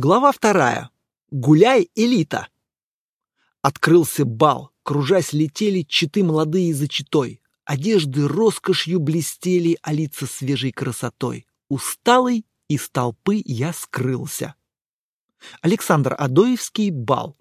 Глава вторая. Гуляй, элита. Открылся бал, кружась летели читы молодые за читой. Одежды роскошью блестели, а лица свежей красотой. Усталый из толпы я скрылся. Александр Адоевский, бал.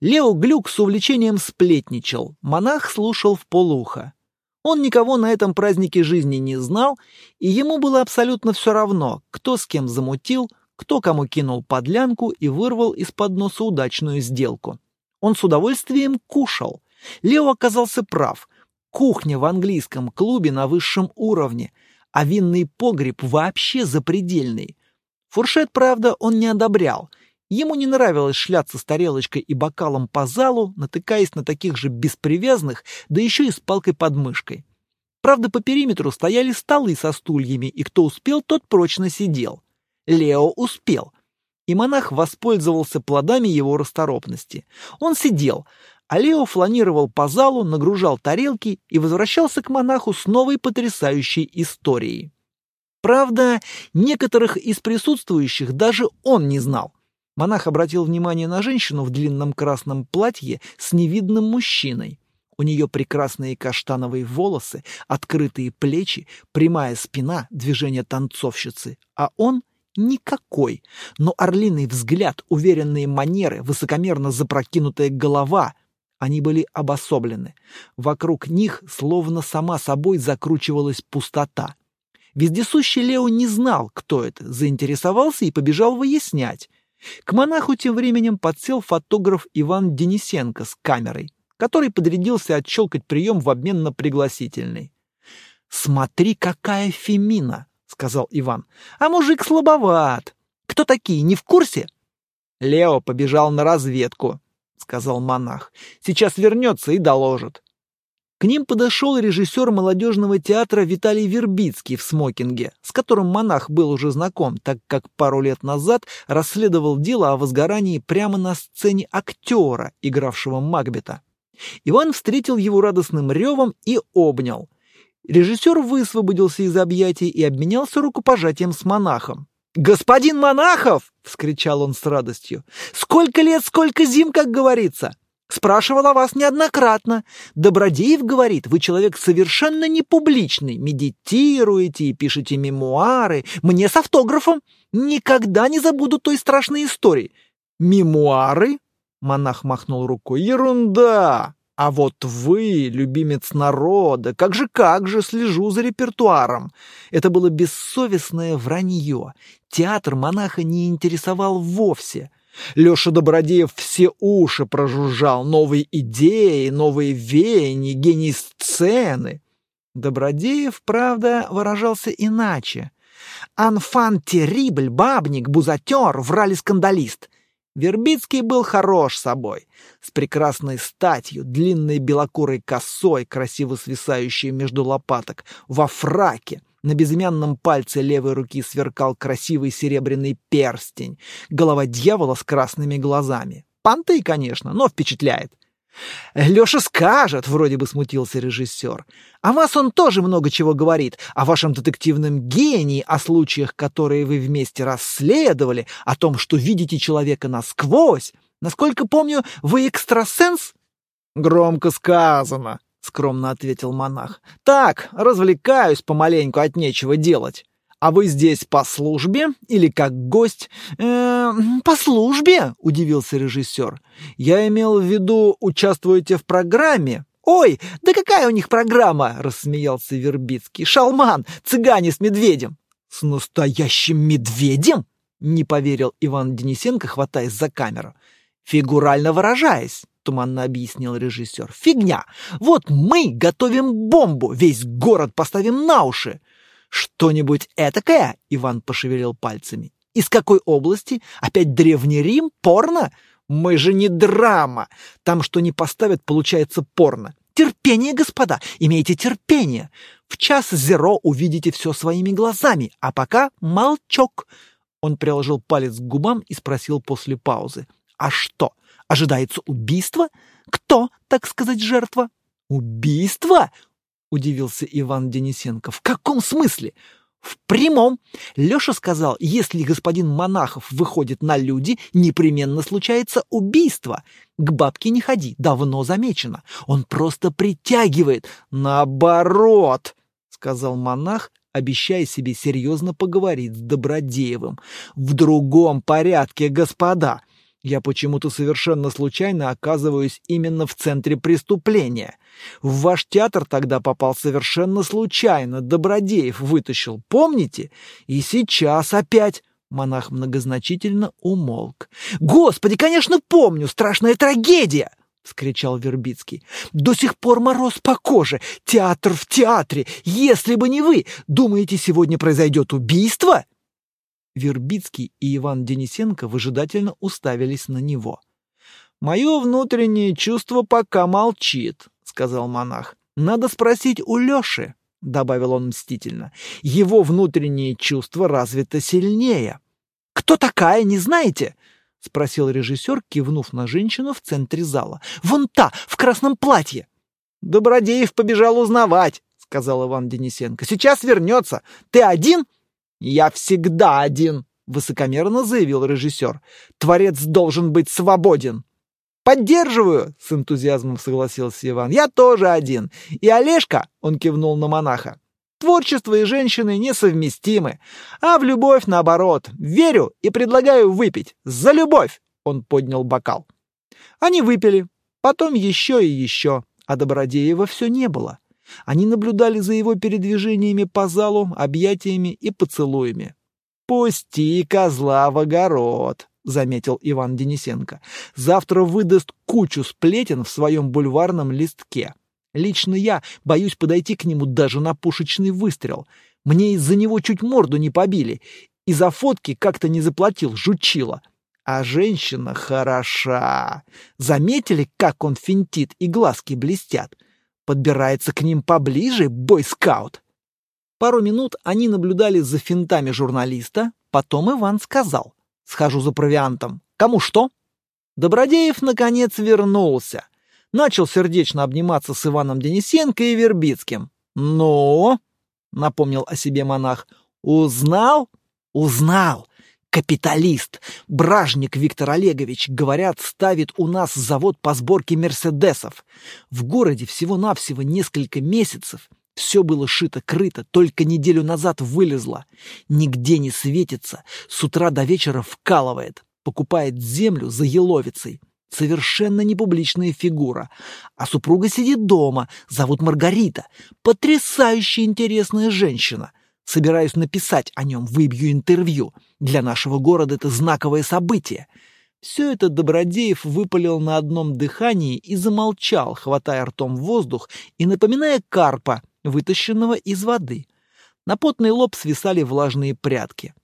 Лео Глюк с увлечением сплетничал, монах слушал в полухо. Он никого на этом празднике жизни не знал, и ему было абсолютно все равно, кто с кем замутил, кто кому кинул подлянку и вырвал из-под носа удачную сделку. Он с удовольствием кушал. Лео оказался прав. Кухня в английском клубе на высшем уровне, а винный погреб вообще запредельный. Фуршет, правда, он не одобрял. Ему не нравилось шляться с тарелочкой и бокалом по залу, натыкаясь на таких же беспривязных, да еще и с палкой под мышкой. Правда, по периметру стояли столы со стульями, и кто успел, тот прочно сидел. Лео успел, и монах воспользовался плодами его расторопности. Он сидел, а Лео фланировал по залу, нагружал тарелки и возвращался к монаху с новой потрясающей историей. Правда, некоторых из присутствующих даже он не знал. Монах обратил внимание на женщину в длинном красном платье с невидным мужчиной. У нее прекрасные каштановые волосы, открытые плечи, прямая спина, движение танцовщицы, а он Никакой. Но орлиный взгляд, уверенные манеры, высокомерно запрокинутая голова — они были обособлены. Вокруг них словно сама собой закручивалась пустота. Вездесущий Лео не знал, кто это, заинтересовался и побежал выяснять. К монаху тем временем подсел фотограф Иван Денисенко с камерой, который подрядился отщелкать прием в обмен на пригласительный. «Смотри, какая фемина!» — сказал Иван. «А мужик слабоват. Кто такие, не в курсе?» «Лео побежал на разведку», — сказал монах. «Сейчас вернется и доложит». К ним подошел режиссер молодежного театра Виталий Вербицкий в смокинге, с которым монах был уже знаком, так как пару лет назад расследовал дело о возгорании прямо на сцене актера, игравшего Макбета. Иван встретил его радостным ревом и обнял. Режиссер высвободился из объятий и обменялся рукопожатием с монахом. «Господин Монахов!» — вскричал он с радостью. «Сколько лет, сколько зим, как говорится! Спрашивал о вас неоднократно. Добродеев говорит, вы человек совершенно непубличный, медитируете и пишете мемуары. Мне с автографом. Никогда не забуду той страшной истории». «Мемуары?» — монах махнул рукой. «Ерунда! А вот вы, любимец народа, как же, как же слежу за репертуаром. Это было бессовестное вранье. Театр монаха не интересовал вовсе. Леша Добродеев все уши прожужжал. Новые идеи, новые веяния, гений сцены. Добродеев, правда, выражался иначе. «Анфан терибль, бабник, бузатер, врали-скандалист». Вербицкий был хорош собой, с прекрасной статью, длинной белокурой косой, красиво свисающей между лопаток, во фраке. На безымянном пальце левой руки сверкал красивый серебряный перстень, голова дьявола с красными глазами. Понты, конечно, но впечатляет. «Леша скажет», — вроде бы смутился режиссер. «О вас он тоже много чего говорит, о вашем детективном гении, о случаях, которые вы вместе расследовали, о том, что видите человека насквозь. Насколько помню, вы экстрасенс?» «Громко сказано», — скромно ответил монах. «Так, развлекаюсь помаленьку от нечего делать». «А вы здесь по службе или как гость?» э, «По службе?» — удивился режиссер. «Я имел в виду, участвуете в программе?» «Ой, да какая у них программа?» — рассмеялся Вербицкий. «Шалман, цыгане с медведем». «С настоящим медведем?» — не поверил Иван Денисенко, хватаясь за камеру. «Фигурально выражаясь», — туманно объяснил режиссер. «Фигня! Вот мы готовим бомбу, весь город поставим на уши. «Что-нибудь этакое?» — Иван пошевелил пальцами. «Из какой области? Опять Древний Рим? Порно? Мы же не драма! Там что не поставят, получается порно. Терпение, господа, имейте терпение. В час зеро увидите все своими глазами, а пока молчок». Он приложил палец к губам и спросил после паузы. «А что, ожидается убийство? Кто, так сказать, жертва?» «Убийство?» — удивился Иван Денисенко. «В каком смысле? В прямом. Леша сказал, если господин Монахов выходит на люди, непременно случается убийство. К бабке не ходи, давно замечено. Он просто притягивает. Наоборот, сказал монах, обещая себе серьезно поговорить с Добродеевым. В другом порядке, господа. Я почему-то совершенно случайно оказываюсь именно в центре преступления. В ваш театр тогда попал совершенно случайно, Добродеев вытащил, помните? И сейчас опять... Монах многозначительно умолк. «Господи, конечно, помню! Страшная трагедия!» — вскричал Вербицкий. «До сих пор мороз по коже! Театр в театре! Если бы не вы! Думаете, сегодня произойдет убийство?» Вербицкий и Иван Денисенко выжидательно уставились на него. «Мое внутреннее чувство пока молчит», — сказал монах. «Надо спросить у Лёши», — добавил он мстительно. «Его внутреннее чувство развито сильнее». «Кто такая, не знаете?» — спросил режиссер, кивнув на женщину в центре зала. «Вон та, в красном платье!» «Добродеев побежал узнавать», — сказал Иван Денисенко. «Сейчас вернется. Ты один?» «Я всегда один», — высокомерно заявил режиссер. «Творец должен быть свободен». «Поддерживаю!» — с энтузиазмом согласился Иван. «Я тоже один. И Олежка!» — он кивнул на монаха. «Творчество и женщины несовместимы. А в любовь наоборот. Верю и предлагаю выпить. За любовь!» — он поднял бокал. Они выпили. Потом еще и еще. А Добродеева все не было. Они наблюдали за его передвижениями по залу, объятиями и поцелуями. «Пусти козла в огород», — заметил Иван Денисенко. «Завтра выдаст кучу сплетен в своем бульварном листке. Лично я боюсь подойти к нему даже на пушечный выстрел. Мне из-за него чуть морду не побили, и за фотки как-то не заплатил, жучила. А женщина хороша. Заметили, как он финтит и глазки блестят? Подбирается к ним поближе, бойскаут. Пару минут они наблюдали за финтами журналиста, потом Иван сказал. «Схожу за провиантом. Кому что?» Добродеев, наконец, вернулся. Начал сердечно обниматься с Иваном Денисенко и Вербицким. «Ну?» — напомнил о себе монах. «Узнал?» «Узнал! Капиталист! Бражник Виктор Олегович, говорят, ставит у нас завод по сборке мерседесов. В городе всего-навсего несколько месяцев. Все было шито-крыто, только неделю назад вылезло. Нигде не светится, с утра до вечера вкалывает. Покупает землю за еловицей. Совершенно непубличная фигура. А супруга сидит дома, зовут Маргарита. Потрясающе интересная женщина. Собираюсь написать о нем, выбью интервью. Для нашего города это знаковое событие. Все это Добродеев выпалил на одном дыхании и замолчал, хватая ртом воздух и напоминая карпа, вытащенного из воды. На потный лоб свисали влажные прядки.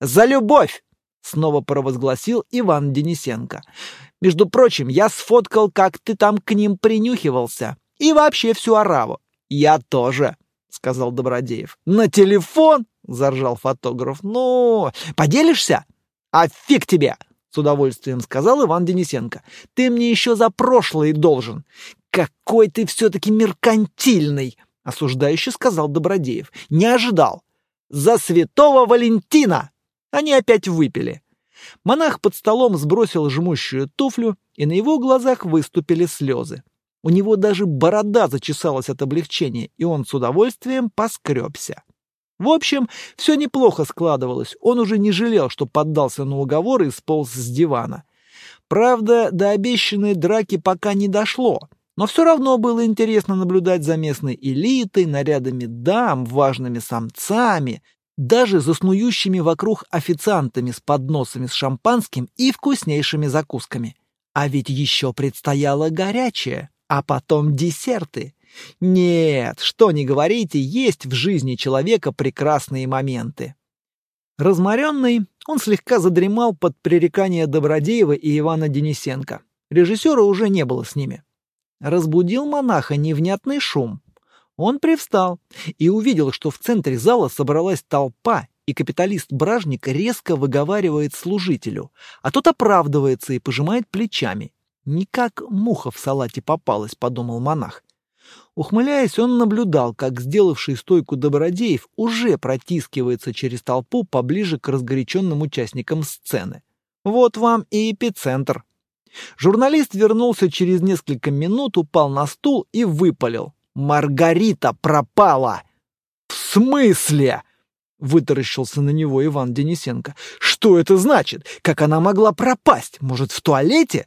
«За любовь!» — снова провозгласил Иван Денисенко. «Между прочим, я сфоткал, как ты там к ним принюхивался. И вообще всю ораву. Я тоже!» Сказал Добродеев. «На телефон?» — заржал фотограф. «Ну, поделишься?» «А фиг тебе!» — с удовольствием сказал Иван Денисенко. «Ты мне еще за прошлое должен. Какой ты все-таки меркантильный!» — осуждающе сказал Добродеев. «Не ожидал. За святого Валентина!» Они опять выпили. Монах под столом сбросил жмущую туфлю, и на его глазах выступили слезы. У него даже борода зачесалась от облегчения, и он с удовольствием поскребся. В общем, все неплохо складывалось. Он уже не жалел, что поддался на уговор и сполз с дивана. Правда, до обещанной драки пока не дошло. Но все равно было интересно наблюдать за местной элитой, нарядами дам, важными самцами, даже заснующими вокруг официантами с подносами с шампанским и вкуснейшими закусками. А ведь еще предстояло горячее а потом десерты. Нет, что не говорите, есть в жизни человека прекрасные моменты. Разморенный, он слегка задремал под пререкание Добродеева и Ивана Денисенко. Режиссера уже не было с ними. Разбудил монаха невнятный шум. Он привстал и увидел, что в центре зала собралась толпа, и капиталист-бражник резко выговаривает служителю, а тот оправдывается и пожимает плечами. Не как муха в салате попалась, подумал монах. Ухмыляясь, он наблюдал, как сделавший стойку Добродеев уже протискивается через толпу поближе к разгоряченным участникам сцены. Вот вам и эпицентр. Журналист вернулся через несколько минут, упал на стул и выпалил. «Маргарита пропала!» «В смысле?» — вытаращился на него Иван Денисенко. «Что это значит? Как она могла пропасть? Может, в туалете?»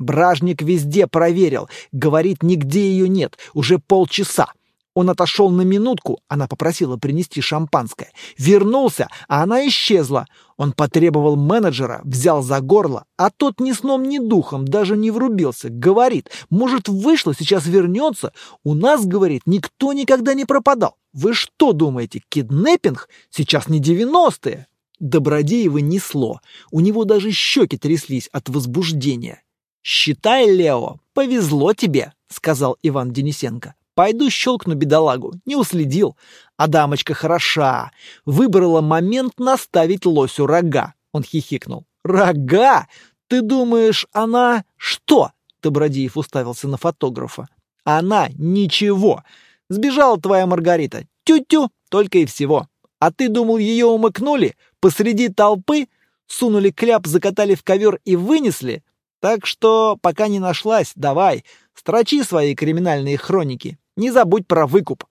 Бражник везде проверил. Говорит, нигде ее нет. Уже полчаса. Он отошел на минутку, она попросила принести шампанское. Вернулся, а она исчезла. Он потребовал менеджера, взял за горло, а тот ни сном, ни духом даже не врубился. Говорит, может, вышло, сейчас вернется. У нас, говорит, никто никогда не пропадал. Вы что думаете, киднеппинг? Сейчас не девяностые. Добродеева несло. У него даже щеки тряслись от возбуждения. «Считай, Лео, повезло тебе», — сказал Иван Денисенко. «Пойду щелкну бедолагу, не уследил. А дамочка хороша. Выбрала момент наставить лосю рога». Он хихикнул. «Рога? Ты думаешь, она что?» Добродеев уставился на фотографа. «Она ничего. Сбежала твоя Маргарита. Тю-тю, только и всего. А ты думал, ее умыкнули? Посреди толпы? Сунули кляп, закатали в ковер и вынесли? Так что, пока не нашлась, давай, строчи свои криминальные хроники. Не забудь про выкуп.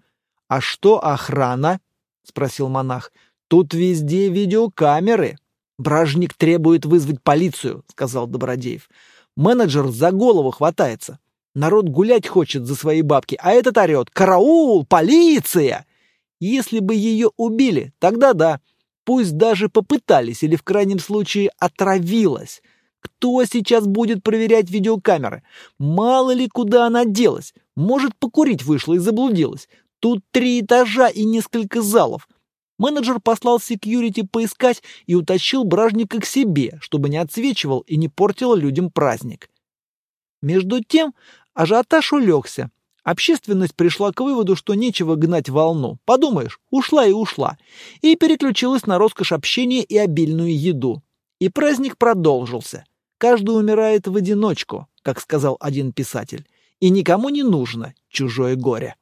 А что охрана? спросил монах. Тут везде видеокамеры. Бражник требует вызвать полицию, сказал Добродеев. Менеджер за голову хватается. Народ гулять хочет за свои бабки, а этот орет «Караул! Полиция!» Если бы ее убили, тогда да. Пусть даже попытались или в крайнем случае отравилась. Кто сейчас будет проверять видеокамеры? Мало ли куда она делась. Может, покурить вышла и заблудилась. Тут три этажа и несколько залов. Менеджер послал секьюрити поискать и утащил бражника к себе, чтобы не отсвечивал и не портил людям праздник. Между тем ажиотаж улегся. Общественность пришла к выводу, что нечего гнать волну. Подумаешь, ушла и ушла. И переключилась на роскошь общения и обильную еду. И праздник продолжился. Каждый умирает в одиночку, как сказал один писатель, и никому не нужно чужое горе.